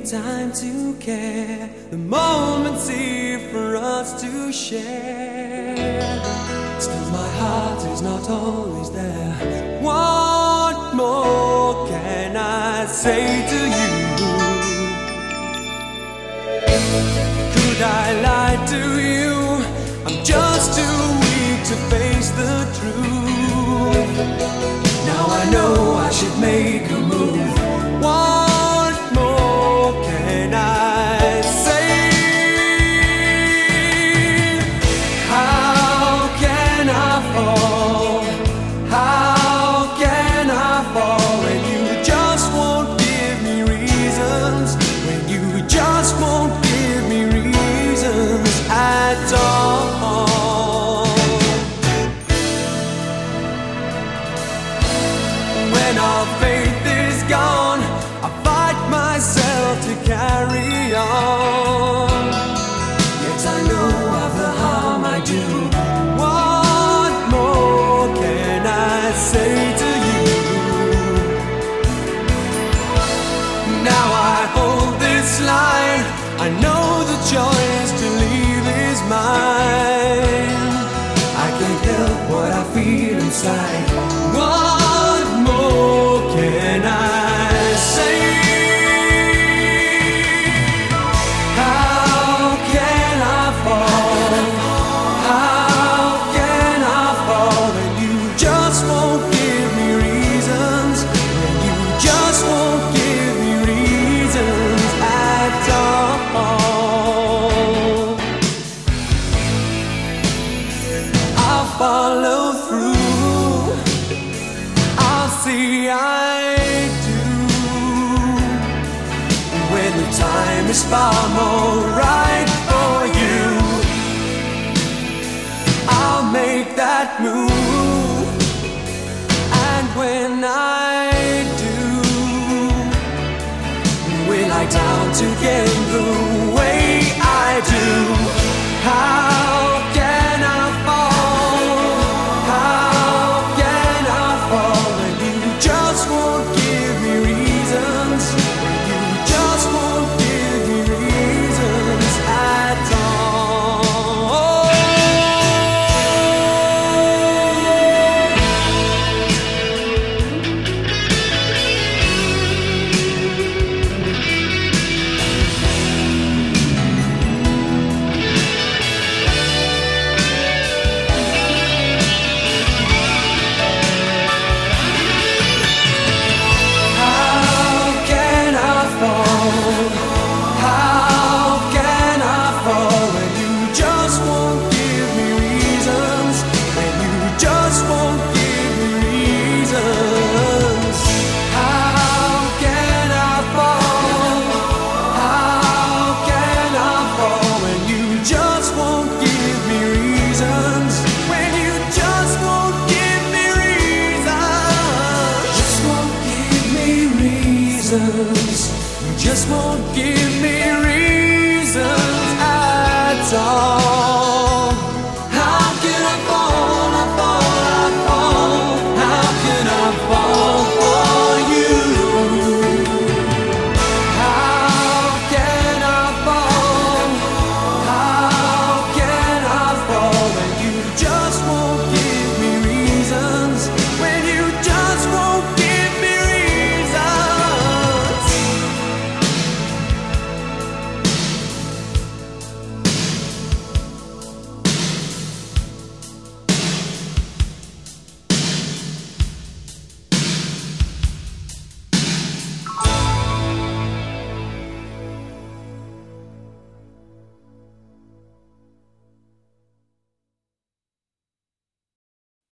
time to care. The moment's here for us to share. Still, my heart is not always there. What more can I say to you? carry follow through. I'll see I do when the time is far more right for you. I'll make that move, and when I do, we lie down together. just won't give me reason.